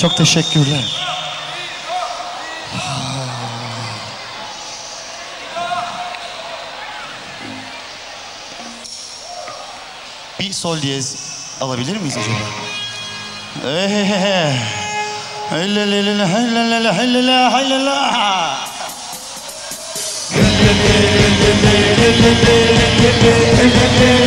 Çok teşekkürler. Bir sol diyez alabilir miyiz acaba? Ehehehe. Hellelele, hellelele, hellele, hellele. Anam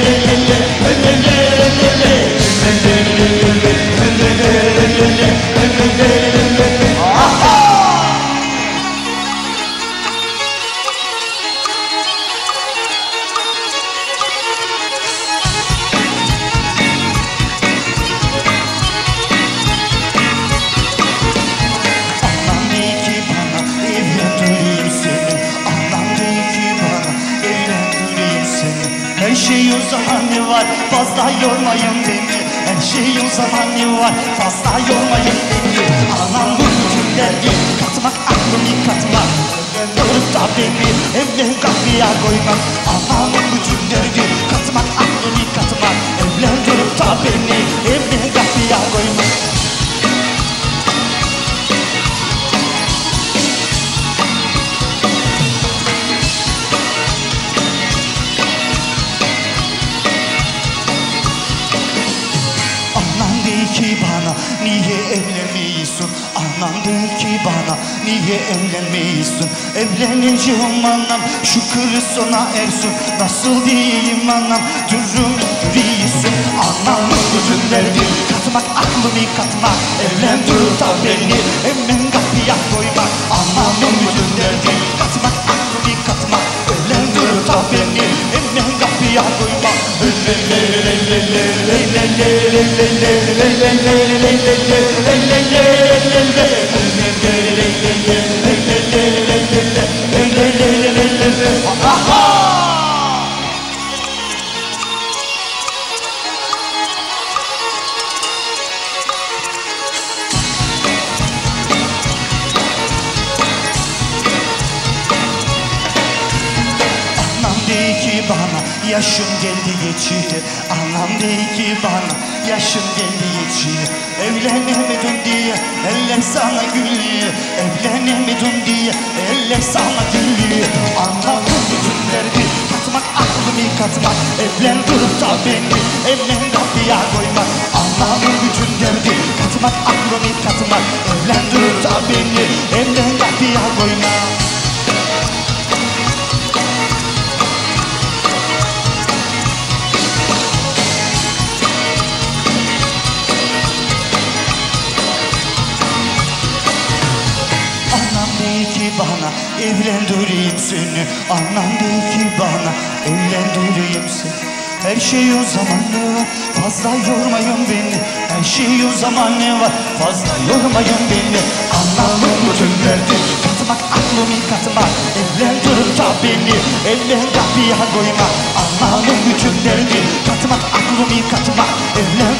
var. Fazla yormayın beni. Her şey o zaman ne var. Fazla yormayın beni. Anam bütün derdi. Katmak aklımı katmak. Durup da beni. Evlen kapıya koymak. Anamın bütün derdi. Katmak aklımı katmak. Evlen durup da beni. Evlen kapıya koymak ki bana niye evlenmiyorsun? Anam de ki bana niye evlenmiyorsun? Evleneceğim anam şükür sona ersin Nasıl diyeyim anam durum görüyorsun Anamın bütün derdi katmak aklımı katmak. Evlen dur da beni hemen Yeah, yeah, yeah. Ki bana. Yaşım geldi geçiyor Anam de ki bana. Yaşım geldi geçiyor Evlenemedim diye eller sana gülüyor. Evlenemedim diye eller sana gülüyor. Anamın bütün derdi katmak aklımı katmak Evlen durup da beni. Evlen kapıya koymak. Anamın bütün derdi. Katmak aklımı katmak Evlen durup da beni. Evlen kapıya koymak Anam de ki bana evlendireyim seni. Anam de ki bana evlendireyim seni. Her şey o zaman ne var? Fazla yormayın beni. Her şey o zaman ne var? Fazla yormayın beni. Anlamın bütün derdi. Katmak aklımı katmak Evlen durup da beni. Evlen kapıya koyma. Anlamın bütün derdi. Katmak aklımı katmak Evlen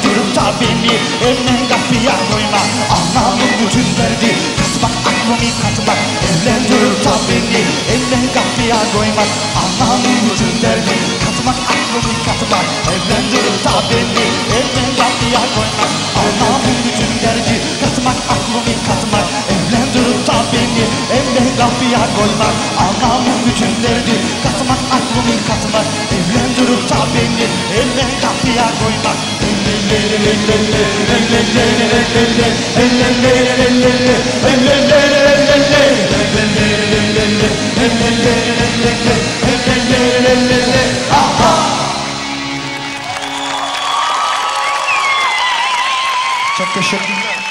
koymak Anlamın bütün derdi katmak aklımı katmak Evlen durup da beni evlen kapıya koymak Anlamın bütün derdi katmak aklımı katmak Evlen durup da beni evlen kapıya koymak Anlamın bütün derdi katmak aklımı katmak Evlen durup da beni evlen kapıya koymak Çok teşekkürler.